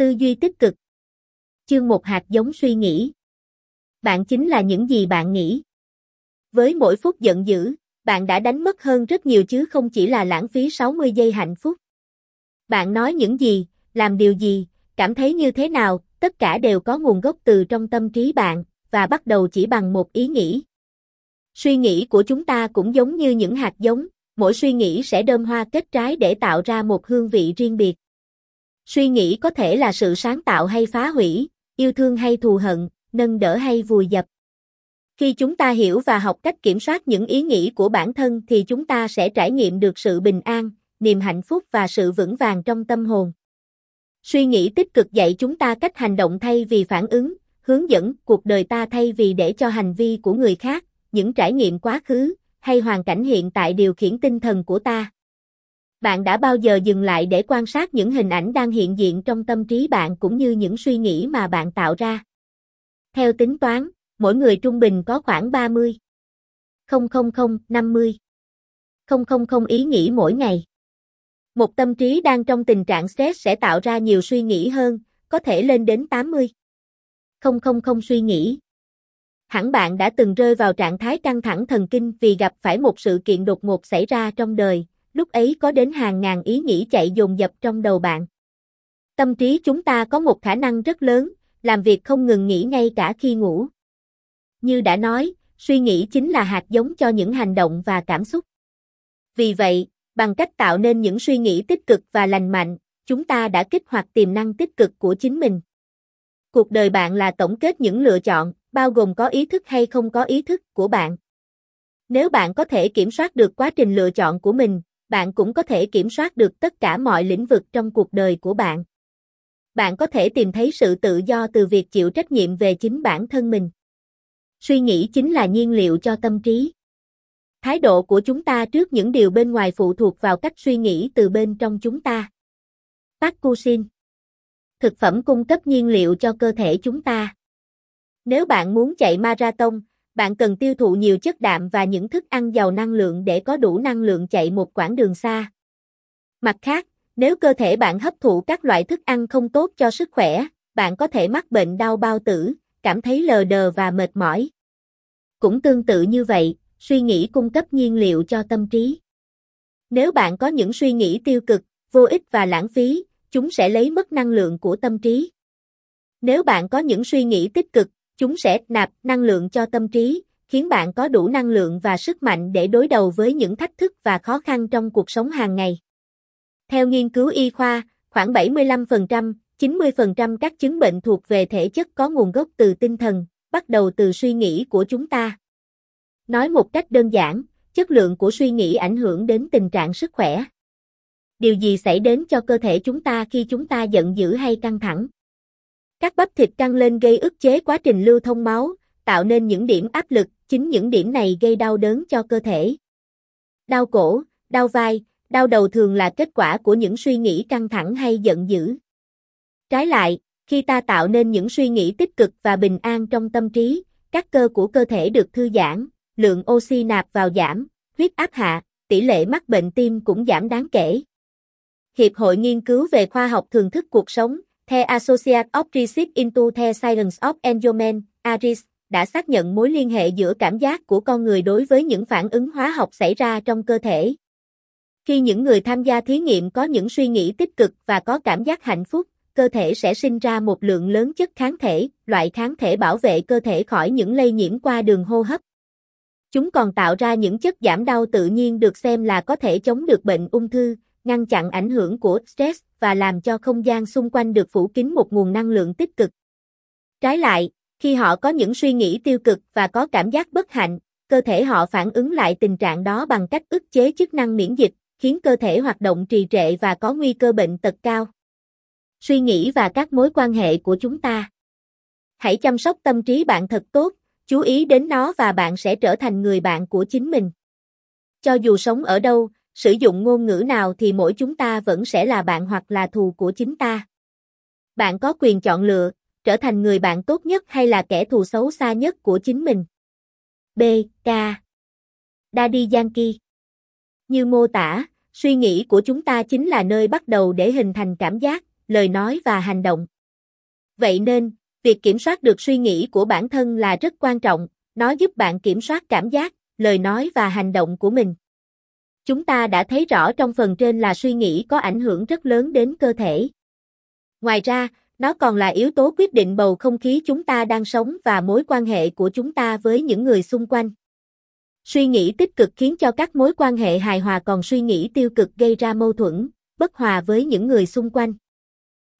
Tư duy tích cực. Chương một hạt giống suy nghĩ. Bạn chính là những gì bạn nghĩ. Với mỗi phút giận dữ, bạn đã đánh mất hơn rất nhiều chứ không chỉ là lãng phí 60 giây hạnh phúc. Bạn nói những gì, làm điều gì, cảm thấy như thế nào, tất cả đều có nguồn gốc từ trong tâm trí bạn, và bắt đầu chỉ bằng một ý nghĩ. Suy nghĩ của chúng ta cũng giống như những hạt giống, mỗi suy nghĩ sẽ đơm hoa kết trái để tạo ra một hương vị riêng biệt. Suy nghĩ có thể là sự sáng tạo hay phá hủy, yêu thương hay thù hận, nâng đỡ hay vùi dập. Khi chúng ta hiểu và học cách kiểm soát những ý nghĩ của bản thân thì chúng ta sẽ trải nghiệm được sự bình an, niềm hạnh phúc và sự vững vàng trong tâm hồn. Suy nghĩ tích cực dạy chúng ta cách hành động thay vì phản ứng, hướng dẫn cuộc đời ta thay vì để cho hành vi của người khác, những trải nghiệm quá khứ hay hoàn cảnh hiện tại điều khiển tinh thần của ta. Bạn đã bao giờ dừng lại để quan sát những hình ảnh đang hiện diện trong tâm trí bạn cũng như những suy nghĩ mà bạn tạo ra? Theo tính toán, mỗi người trung bình có khoảng 30 000 50 000 ý nghĩ mỗi ngày. Một tâm trí đang trong tình trạng stress sẽ tạo ra nhiều suy nghĩ hơn, có thể lên đến 80 000 suy nghĩ. Hẳn bạn đã từng rơi vào trạng thái căng thẳng thần kinh vì gặp phải một sự kiện đột ngột xảy ra trong đời, lúc ấy có đến hàng ngàn ý nghĩ chạy dồn dập trong đầu bạn. Tâm trí chúng ta có một khả năng rất lớn, làm việc không ngừng nghỉ ngay cả khi ngủ. Như đã nói, suy nghĩ chính là hạt giống cho những hành động và cảm xúc. Vì vậy, bằng cách tạo nên những suy nghĩ tích cực và lành mạnh, chúng ta đã kích hoạt tiềm năng tích cực của chính mình. Cuộc đời bạn là tổng kết những lựa chọn, bao gồm có ý thức hay không có ý thức của bạn. Nếu bạn có thể kiểm soát được quá trình lựa chọn của mình, bạn cũng có thể kiểm soát được tất cả mọi lĩnh vực trong cuộc đời của bạn. Bạn có thể tìm thấy sự tự do từ việc chịu trách nhiệm về chính bản thân mình. Suy nghĩ chính là nhiên liệu cho tâm trí. Thái độ của chúng ta trước những điều bên ngoài phụ thuộc vào cách suy nghĩ từ bên trong chúng ta. Pakusin Thực phẩm cung cấp nhiên liệu cho cơ thể chúng ta. Nếu bạn muốn chạy marathon, bạn cần tiêu thụ nhiều chất đạm và những thức ăn giàu năng lượng để có đủ năng lượng chạy một quãng đường xa. Mặt khác, nếu cơ thể bạn hấp thụ các loại thức ăn không tốt cho sức khỏe, bạn có thể mắc bệnh đau bao tử, cảm thấy lờ đờ và mệt mỏi. Cũng tương tự như vậy, suy nghĩ cung cấp nhiên liệu cho tâm trí. Nếu bạn có những suy nghĩ tiêu cực, vô ích và lãng phí, chúng sẽ lấy mất năng lượng của tâm trí. Nếu bạn có những suy nghĩ tích cực, chúng sẽ nạp năng lượng cho tâm trí, khiến bạn có đủ năng lượng và sức mạnh để đối đầu với những thách thức và khó khăn trong cuộc sống hàng ngày. Theo nghiên cứu y khoa, khoảng 75%, 90% các chứng bệnh thuộc về thể chất có nguồn gốc từ tinh thần, bắt đầu từ suy nghĩ của chúng ta. Nói một cách đơn giản, chất lượng của suy nghĩ ảnh hưởng đến tình trạng sức khỏe. Điều gì xảy đến cho cơ thể chúng ta khi chúng ta giận dữ hay căng thẳng? Các bắp thịt căng lên gây ức chế quá trình lưu thông máu, tạo nên những điểm áp lực, chính những điểm này gây đau đớn cho cơ thể. Đau cổ, đau vai, đau đầu thường là kết quả của những suy nghĩ căng thẳng hay giận dữ. Trái lại, khi ta tạo nên những suy nghĩ tích cực và bình an trong tâm trí, các cơ của cơ thể được thư giãn, lượng oxy nạp vào giảm, huyết áp hạ, tỷ lệ mắc bệnh tim cũng giảm đáng kể. Hiệp hội nghiên cứu về khoa học thường thức cuộc sống, The Associate of Research into the Science of Enjoyment, ARIS, đã xác nhận mối liên hệ giữa cảm giác của con người đối với những phản ứng hóa học xảy ra trong cơ thể. Khi những người tham gia thí nghiệm có những suy nghĩ tích cực và có cảm giác hạnh phúc, cơ thể sẽ sinh ra một lượng lớn chất kháng thể, loại kháng thể bảo vệ cơ thể khỏi những lây nhiễm qua đường hô hấp. Chúng còn tạo ra những chất giảm đau tự nhiên được xem là có thể chống được bệnh ung thư, ngăn chặn ảnh hưởng của stress và làm cho không gian xung quanh được phủ kín một nguồn năng lượng tích cực. Trái lại, khi họ có những suy nghĩ tiêu cực và có cảm giác bất hạnh, cơ thể họ phản ứng lại tình trạng đó bằng cách ức chế chức năng miễn dịch, khiến cơ thể hoạt động trì trệ và có nguy cơ bệnh tật cao. Suy nghĩ và các mối quan hệ của chúng ta. Hãy chăm sóc tâm trí bạn thật tốt, chú ý đến nó và bạn sẽ trở thành người bạn của chính mình. Cho dù sống ở đâu, sử dụng ngôn ngữ nào thì mỗi chúng ta vẫn sẽ là bạn hoặc là thù của chính ta. Bạn có quyền chọn lựa, trở thành người bạn tốt nhất hay là kẻ thù xấu xa nhất của chính mình. B. K. Daddy Yankee Như mô tả, suy nghĩ của chúng ta chính là nơi bắt đầu để hình thành cảm giác, lời nói và hành động. Vậy nên, việc kiểm soát được suy nghĩ của bản thân là rất quan trọng, nó giúp bạn kiểm soát cảm giác, lời nói và hành động của mình. Chúng ta đã thấy rõ trong phần trên là suy nghĩ có ảnh hưởng rất lớn đến cơ thể. Ngoài ra, nó còn là yếu tố quyết định bầu không khí chúng ta đang sống và mối quan hệ của chúng ta với những người xung quanh. Suy nghĩ tích cực khiến cho các mối quan hệ hài hòa còn suy nghĩ tiêu cực gây ra mâu thuẫn, bất hòa với những người xung quanh.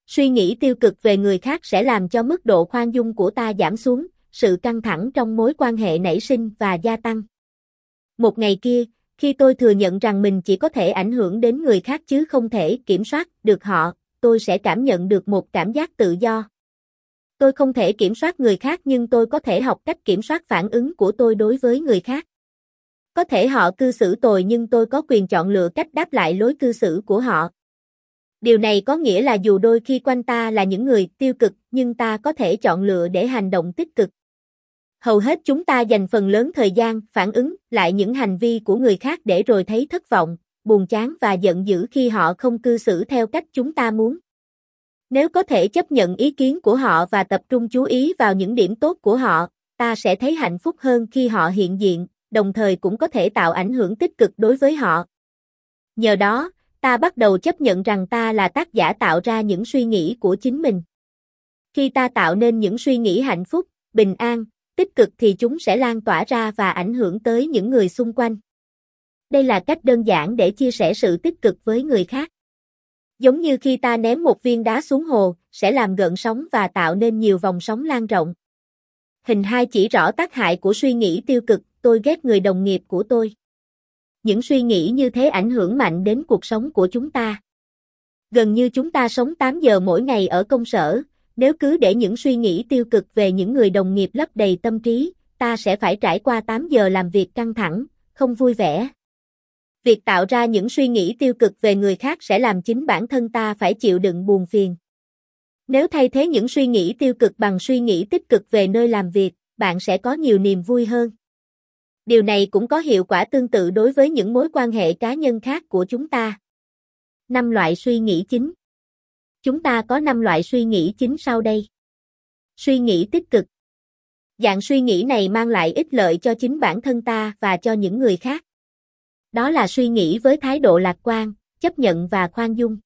Suy nghĩ tiêu cực về người khác sẽ làm cho mức độ khoan dung của ta giảm xuống, sự căng thẳng trong mối quan hệ nảy sinh và gia tăng. Một ngày kia, khi tôi thừa nhận rằng mình chỉ có thể ảnh hưởng đến người khác chứ không thể kiểm soát được họ, tôi sẽ cảm nhận được một cảm giác tự do. Tôi không thể kiểm soát người khác nhưng tôi có thể học cách kiểm soát phản ứng của tôi đối với người khác. Có thể họ cư xử tồi nhưng tôi có quyền chọn lựa cách đáp lại lối cư xử của họ. Điều này có nghĩa là dù đôi khi quanh ta là những người tiêu cực nhưng ta có thể chọn lựa để hành động tích cực. Hầu hết chúng ta dành phần lớn thời gian phản ứng lại những hành vi của người khác để rồi thấy thất vọng, buồn chán và giận dữ khi họ không cư xử theo cách chúng ta muốn. Nếu có thể chấp nhận ý kiến của họ và tập trung chú ý vào những điểm tốt của họ, ta sẽ thấy hạnh phúc hơn khi họ hiện diện, đồng thời cũng có thể tạo ảnh hưởng tích cực đối với họ. Nhờ đó, ta bắt đầu chấp nhận rằng ta là tác giả tạo ra những suy nghĩ của chính mình. Khi ta tạo nên những suy nghĩ hạnh phúc, bình an, tích cực thì chúng sẽ lan tỏa ra và ảnh hưởng tới những người xung quanh. Đây là cách đơn giản để chia sẻ sự tích cực với người khác. Giống như khi ta ném một viên đá xuống hồ, sẽ làm gợn sóng và tạo nên nhiều vòng sóng lan rộng. Hình 2 chỉ rõ tác hại của suy nghĩ tiêu cực, tôi ghét người đồng nghiệp của tôi. Những suy nghĩ như thế ảnh hưởng mạnh đến cuộc sống của chúng ta. Gần như chúng ta sống 8 giờ mỗi ngày ở công sở, nếu cứ để những suy nghĩ tiêu cực về những người đồng nghiệp lấp đầy tâm trí, ta sẽ phải trải qua 8 giờ làm việc căng thẳng, không vui vẻ. Việc tạo ra những suy nghĩ tiêu cực về người khác sẽ làm chính bản thân ta phải chịu đựng buồn phiền. Nếu thay thế những suy nghĩ tiêu cực bằng suy nghĩ tích cực về nơi làm việc, bạn sẽ có nhiều niềm vui hơn. Điều này cũng có hiệu quả tương tự đối với những mối quan hệ cá nhân khác của chúng ta. Năm loại suy nghĩ chính Chúng ta có 5 loại suy nghĩ chính sau đây. Suy nghĩ tích cực. Dạng suy nghĩ này mang lại ích lợi cho chính bản thân ta và cho những người khác. Đó là suy nghĩ với thái độ lạc quan, chấp nhận và khoan dung.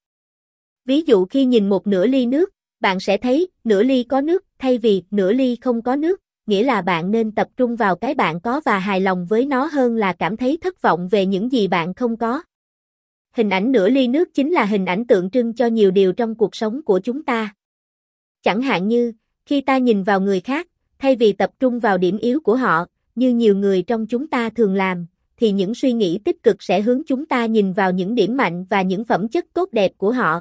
Ví dụ khi nhìn một nửa ly nước, bạn sẽ thấy nửa ly có nước thay vì nửa ly không có nước, nghĩa là bạn nên tập trung vào cái bạn có và hài lòng với nó hơn là cảm thấy thất vọng về những gì bạn không có. Hình ảnh nửa ly nước chính là hình ảnh tượng trưng cho nhiều điều trong cuộc sống của chúng ta. Chẳng hạn như, khi ta nhìn vào người khác, thay vì tập trung vào điểm yếu của họ, như nhiều người trong chúng ta thường làm, thì những suy nghĩ tích cực sẽ hướng chúng ta nhìn vào những điểm mạnh và những phẩm chất tốt đẹp của họ.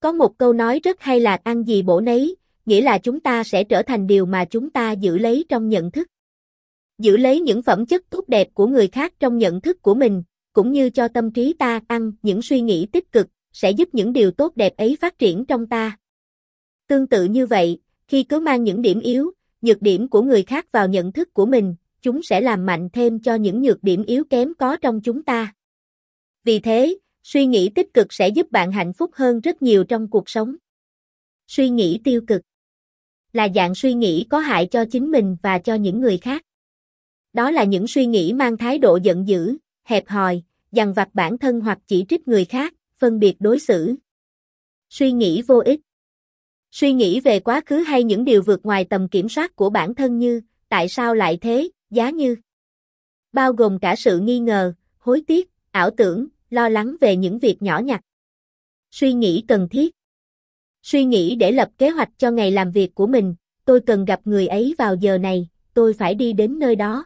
Có một câu nói rất hay là ăn gì bổ nấy, nghĩa là chúng ta sẽ trở thành điều mà chúng ta giữ lấy trong nhận thức. Giữ lấy những phẩm chất tốt đẹp của người khác trong nhận thức của mình, cũng như cho tâm trí ta ăn những suy nghĩ tích cực, sẽ giúp những điều tốt đẹp ấy phát triển trong ta. Tương tự như vậy, khi cứ mang những điểm yếu, nhược điểm của người khác vào nhận thức của mình, chúng sẽ làm mạnh thêm cho những nhược điểm yếu kém có trong chúng ta. Vì thế, suy nghĩ tích cực sẽ giúp bạn hạnh phúc hơn rất nhiều trong cuộc sống. Suy nghĩ tiêu cực là dạng suy nghĩ có hại cho chính mình và cho những người khác. Đó là những suy nghĩ mang thái độ giận dữ, hẹp hòi, dằn vặt bản thân hoặc chỉ trích người khác, phân biệt đối xử. Suy nghĩ vô ích Suy nghĩ về quá khứ hay những điều vượt ngoài tầm kiểm soát của bản thân như, tại sao lại thế, giá như. Bao gồm cả sự nghi ngờ, hối tiếc, ảo tưởng, lo lắng về những việc nhỏ nhặt. Suy nghĩ cần thiết Suy nghĩ để lập kế hoạch cho ngày làm việc của mình, tôi cần gặp người ấy vào giờ này, tôi phải đi đến nơi đó.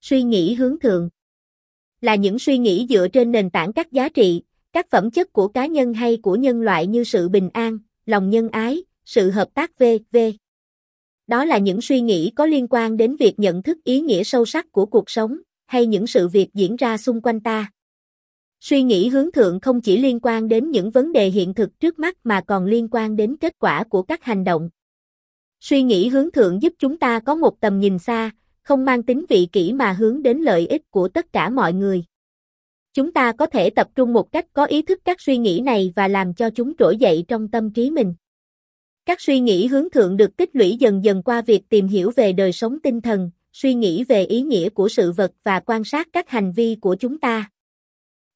Suy nghĩ hướng thượng là những suy nghĩ dựa trên nền tảng các giá trị, các phẩm chất của cá nhân hay của nhân loại như sự bình an, lòng nhân ái, sự hợp tác v.v. Đó là những suy nghĩ có liên quan đến việc nhận thức ý nghĩa sâu sắc của cuộc sống, hay những sự việc diễn ra xung quanh ta. Suy nghĩ hướng thượng không chỉ liên quan đến những vấn đề hiện thực trước mắt mà còn liên quan đến kết quả của các hành động. Suy nghĩ hướng thượng giúp chúng ta có một tầm nhìn xa, không mang tính vị kỷ mà hướng đến lợi ích của tất cả mọi người. Chúng ta có thể tập trung một cách có ý thức các suy nghĩ này và làm cho chúng trỗi dậy trong tâm trí mình. Các suy nghĩ hướng thượng được tích lũy dần dần qua việc tìm hiểu về đời sống tinh thần, suy nghĩ về ý nghĩa của sự vật và quan sát các hành vi của chúng ta.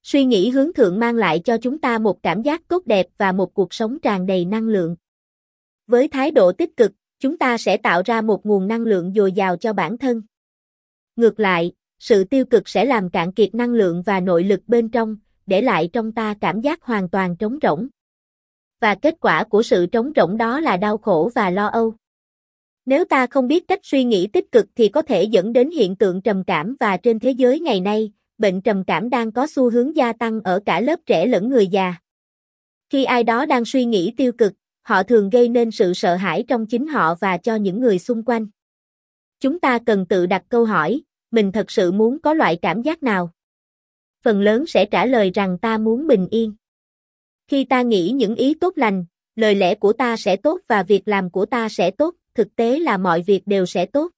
Suy nghĩ hướng thượng mang lại cho chúng ta một cảm giác tốt đẹp và một cuộc sống tràn đầy năng lượng. Với thái độ tích cực, chúng ta sẽ tạo ra một nguồn năng lượng dồi dào cho bản thân. Ngược lại, sự tiêu cực sẽ làm cạn kiệt năng lượng và nội lực bên trong, để lại trong ta cảm giác hoàn toàn trống rỗng. Và kết quả của sự trống rỗng đó là đau khổ và lo âu. Nếu ta không biết cách suy nghĩ tích cực thì có thể dẫn đến hiện tượng trầm cảm và trên thế giới ngày nay, bệnh trầm cảm đang có xu hướng gia tăng ở cả lớp trẻ lẫn người già. Khi ai đó đang suy nghĩ tiêu cực, họ thường gây nên sự sợ hãi trong chính họ và cho những người xung quanh. Chúng ta cần tự đặt câu hỏi, mình thật sự muốn có loại cảm giác nào? Phần lớn sẽ trả lời rằng ta muốn bình yên. Khi ta nghĩ những ý tốt lành, lời lẽ của ta sẽ tốt và việc làm của ta sẽ tốt, thực tế là mọi việc đều sẽ tốt.